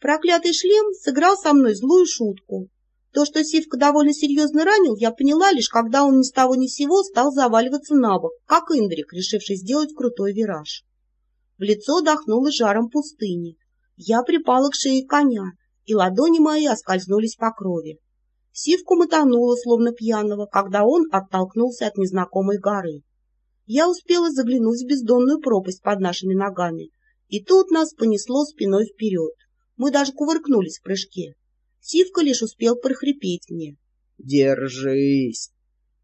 Проклятый шлем сыграл со мной злую шутку. То, что Сивка довольно серьезно ранил, я поняла лишь, когда он ни с того ни с сего стал заваливаться на бок, как Индрик, решивший сделать крутой вираж. В лицо дохнуло жаром пустыни. Я припала к шее коня, и ладони мои оскользнулись по крови. Сивку мотануло, словно пьяного, когда он оттолкнулся от незнакомой горы. Я успела заглянуть в бездонную пропасть под нашими ногами, и тут нас понесло спиной вперед. Мы даже кувыркнулись в прыжке. Сивка лишь успел прохрипеть мне. «Держись!»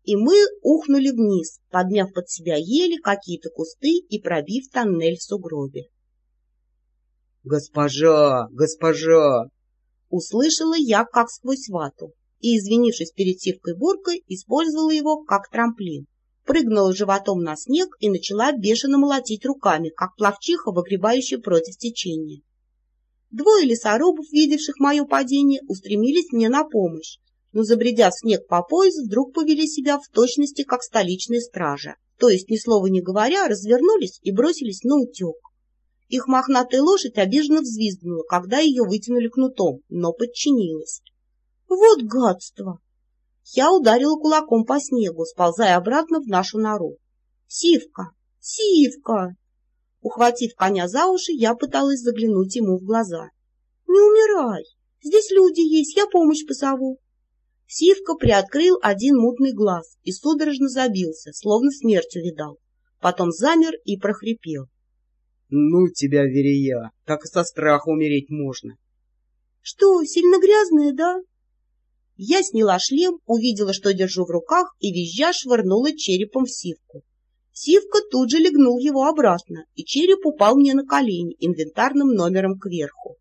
И мы ухнули вниз, подняв под себя ели какие-то кусты и пробив тоннель в сугробе. «Госпожа! Госпожа!» Услышала я, как сквозь вату, и, извинившись перед Сивкой-буркой, использовала его как трамплин. Прыгнула животом на снег и начала бешено молотить руками, как пловчиха, выгребающая против течения. Двое лесорубов, видевших мое падение, устремились мне на помощь, но, забредя в снег по пояс, вдруг повели себя в точности, как столичные стражи, то есть, ни слова не говоря, развернулись и бросились на утек. Их мохнатая лошадь обиженно взвизгнула, когда ее вытянули кнутом, но подчинилась. Вот гадство! Я ударила кулаком по снегу, сползая обратно в нашу нору. «Сивка! Сивка!» Ухватив коня за уши, я пыталась заглянуть ему в глаза. «Не умирай! Здесь люди есть, я помощь позову!» Сивка приоткрыл один мутный глаз и судорожно забился, словно смерть увидал. Потом замер и прохрипел. «Ну тебя, Верея, так и со страха умереть можно!» «Что, сильно грязная, да?» Я сняла шлем, увидела, что держу в руках, и визжа швырнула черепом в сивку. Сивка тут же легнул его обратно, и череп упал мне на колени инвентарным номером кверху.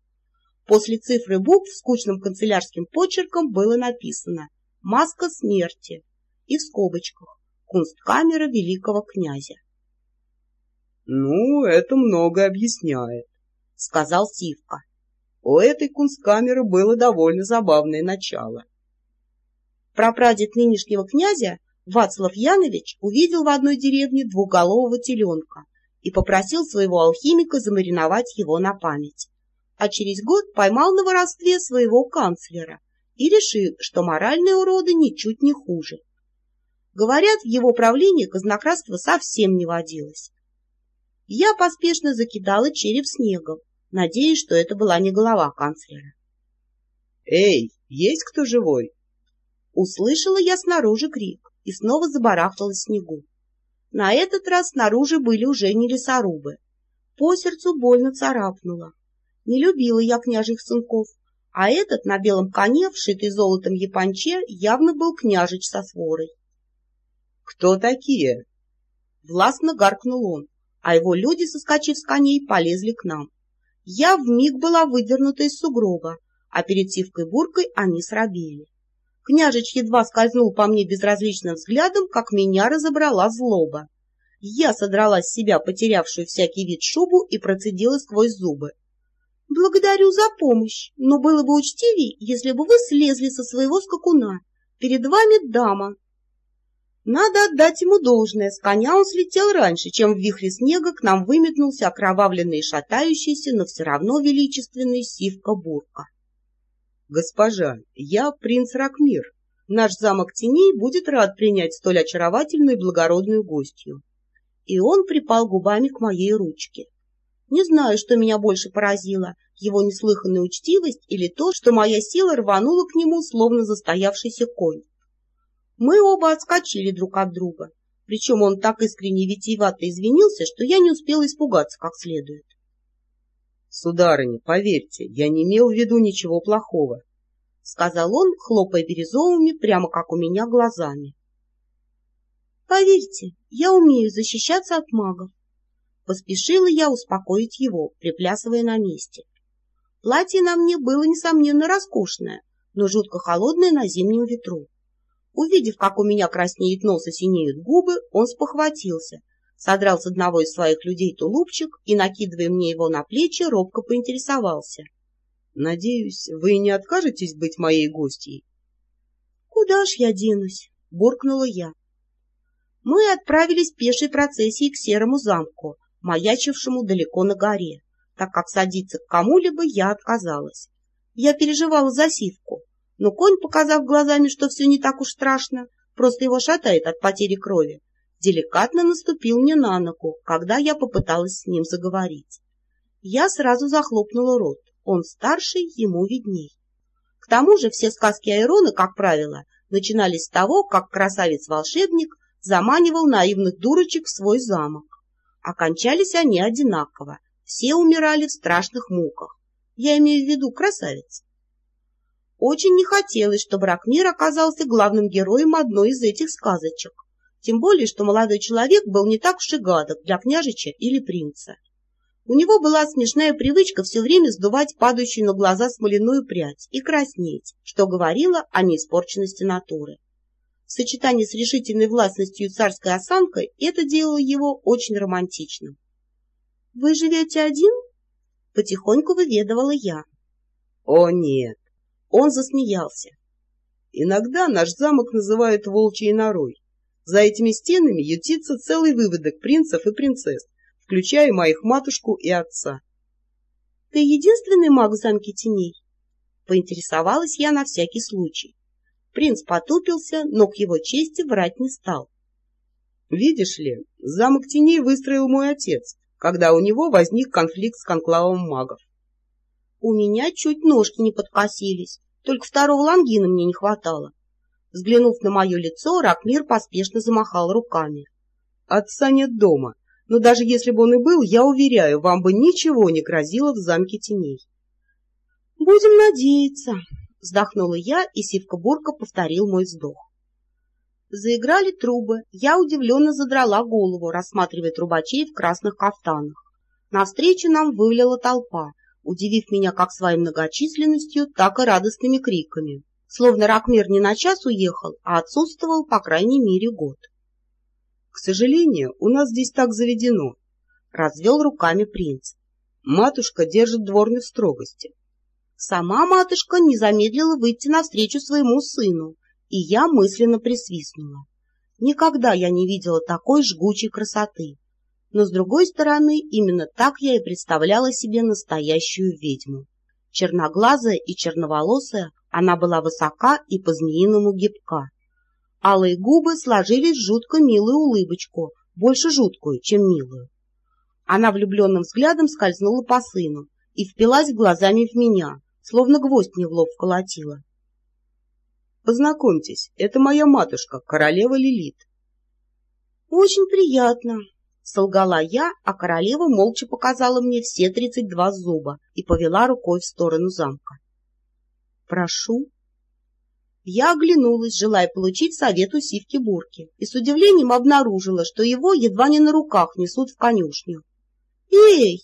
После цифры букв скучным канцелярским почерком было написано «Маска смерти» и в скобочках «Кунсткамера великого князя». «Ну, это много объясняет», — сказал Сивка. У этой кунсткамеры было довольно забавное начало. Прапрадед нынешнего князя Вацлав Янович увидел в одной деревне двухголового теленка и попросил своего алхимика замариновать его на память. А через год поймал на воровстве своего канцлера и решил, что моральные уроды ничуть не хуже. Говорят, в его правлении казнократство совсем не водилось. Я поспешно закидала череп снегом, надеясь, что это была не голова канцлера. «Эй, есть кто живой?» Услышала я снаружи крик и снова забарахталась в снегу. На этот раз снаружи были уже не лесорубы. По сердцу больно царапнуло. Не любила я княжих сынков, а этот на белом коне, вшитый золотом японче, явно был княжич со сворой. — Кто такие? Властно гаркнул он, а его люди, соскочив с коней, полезли к нам. Я вмиг была выдернута из сугроба, а перед сивкой-буркой они срабели. Княжич едва скользнул по мне безразличным взглядом, как меня разобрала злоба. Я содрала с себя потерявшую всякий вид шубу и процедила сквозь зубы. — Благодарю за помощь, но было бы учтивей, если бы вы слезли со своего скакуна. Перед вами дама. Надо отдать ему должное, с коня он слетел раньше, чем в вихре снега к нам выметнулся окровавленный и шатающийся, но все равно величественный сивка-бурка. «Госпожа, я принц Ракмир. Наш замок теней будет рад принять столь очаровательную и благородную гостью». И он припал губами к моей ручке. Не знаю, что меня больше поразило, его неслыханная учтивость или то, что моя сила рванула к нему, словно застоявшийся конь. Мы оба отскочили друг от друга, причем он так искренне витиевато извинился, что я не успела испугаться как следует. «Сударыня, поверьте, я не имел в виду ничего плохого», — сказал он, хлопая бирюзовыми, прямо как у меня, глазами. «Поверьте, я умею защищаться от магов», — поспешила я успокоить его, приплясывая на месте. Платье на мне было, несомненно, роскошное, но жутко холодное на зимнем ветру. Увидев, как у меня краснеет нос и синеют губы, он спохватился — содрал с одного из своих людей тулупчик и, накидывая мне его на плечи, робко поинтересовался. — Надеюсь, вы не откажетесь быть моей гостьей? — Куда ж я денусь? — буркнула я. Мы отправились пешей процессией к серому замку, маячившему далеко на горе. так как садиться к кому-либо я отказалась. Я переживала за сивку, но конь, показав глазами, что все не так уж страшно, просто его шатает от потери крови, деликатно наступил мне на ногу, когда я попыталась с ним заговорить. Я сразу захлопнула рот. Он старший, ему видней. К тому же все сказки Айрона, как правило, начинались с того, как красавец-волшебник заманивал наивных дурочек в свой замок. Окончались они одинаково, все умирали в страшных муках. Я имею в виду красавец. Очень не хотелось, чтобы Ракмир оказался главным героем одной из этих сказочек, тем более, что молодой человек был не так уж и гадок для княжича или принца. У него была смешная привычка все время сдувать падающую на глаза смоляную прядь и краснеть, что говорило о неиспорченности натуры. В сочетании с решительной властностью и царской осанкой это делало его очень романтичным. — Вы живете один? — потихоньку выведывала я. — О, нет! Он засмеялся. — Иногда наш замок называют волчьей норой. За этими стенами ютится целый выводок принцев и принцесс, включая моих матушку и отца. — Ты единственный маг в замке теней? — поинтересовалась я на всякий случай. Принц потупился, но к его чести врать не стал. — Видишь ли, замок теней выстроил мой отец, когда у него возник конфликт с конклавом магов. У меня чуть ножки не подкосились, только второго лангина мне не хватало. Взглянув на мое лицо, Ракмир поспешно замахал руками. — Отца нет дома, но даже если бы он и был, я уверяю, вам бы ничего не грозило в замке теней. — Будем надеяться, — вздохнула я, и Сивка-бурка повторил мой вздох. Заиграли трубы, я удивленно задрала голову, рассматривая трубачей в красных кафтанах. Навстречу нам вывалила толпа, удивив меня как своей многочисленностью, так и радостными криками. Словно Ракмир не на час уехал, а отсутствовал по крайней мере год. К сожалению, у нас здесь так заведено, — развел руками принц. Матушка держит дворню в строгости. Сама матушка не замедлила выйти навстречу своему сыну, и я мысленно присвистнула. Никогда я не видела такой жгучей красоты. Но, с другой стороны, именно так я и представляла себе настоящую ведьму. Черноглазая и черноволосая, она была высока и по-змеиному гибка. Алые губы сложились в жутко милую улыбочку, больше жуткую, чем милую. Она влюбленным взглядом скользнула по сыну и впилась глазами в меня, словно гвоздь мне в лоб вколотила. «Познакомьтесь, это моя матушка, королева Лилит». «Очень приятно», — солгала я, а королева молча показала мне все тридцать два зуба и повела рукой в сторону замка. «Прошу», я оглянулась, желая получить совет у Сивки-Бурки, и с удивлением обнаружила, что его едва не на руках несут в конюшню. «Эй!»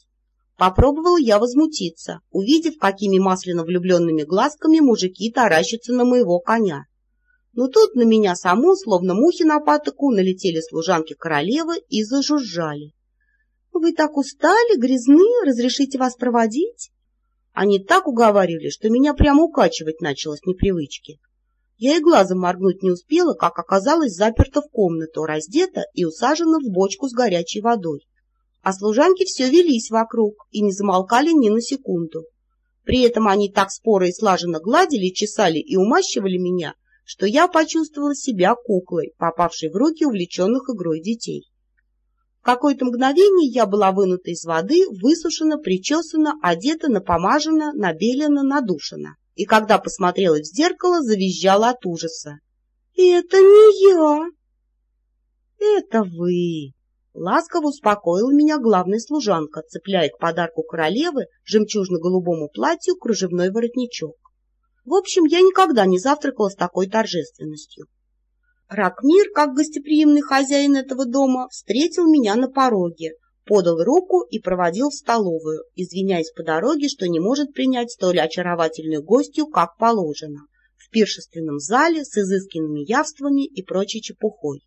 Попробовала я возмутиться, увидев, какими масляно влюбленными глазками мужики таращатся на моего коня. Но тут на меня саму, словно мухи на патоку, налетели служанки королевы и зажужжали. — Вы так устали, грязны, разрешите вас проводить? Они так уговаривали, что меня прямо укачивать начало с непривычки. Я и глазом моргнуть не успела, как оказалась заперта в комнату, раздета и усажена в бочку с горячей водой. А служанки все велись вокруг и не замолкали ни на секунду. При этом они так споро и слаженно гладили, чесали и умащивали меня, что я почувствовала себя куклой, попавшей в руки увлеченных игрой детей. Какое-то мгновение я была вынута из воды, высушена, причесана, одета, напомажена, набелена, надушена и когда посмотрела в зеркало, завизжала от ужаса. «Это не я!» «Это вы!» Ласково успокоила меня главная служанка, цепляя к подарку королевы жемчужно-голубому платью кружевной воротничок. В общем, я никогда не завтракала с такой торжественностью. Ракмир, как гостеприимный хозяин этого дома, встретил меня на пороге, подал руку и проводил в столовую, извиняясь по дороге, что не может принять столь очаровательную гостью, как положено, в пиршественном зале с изысканными явствами и прочей чепухой.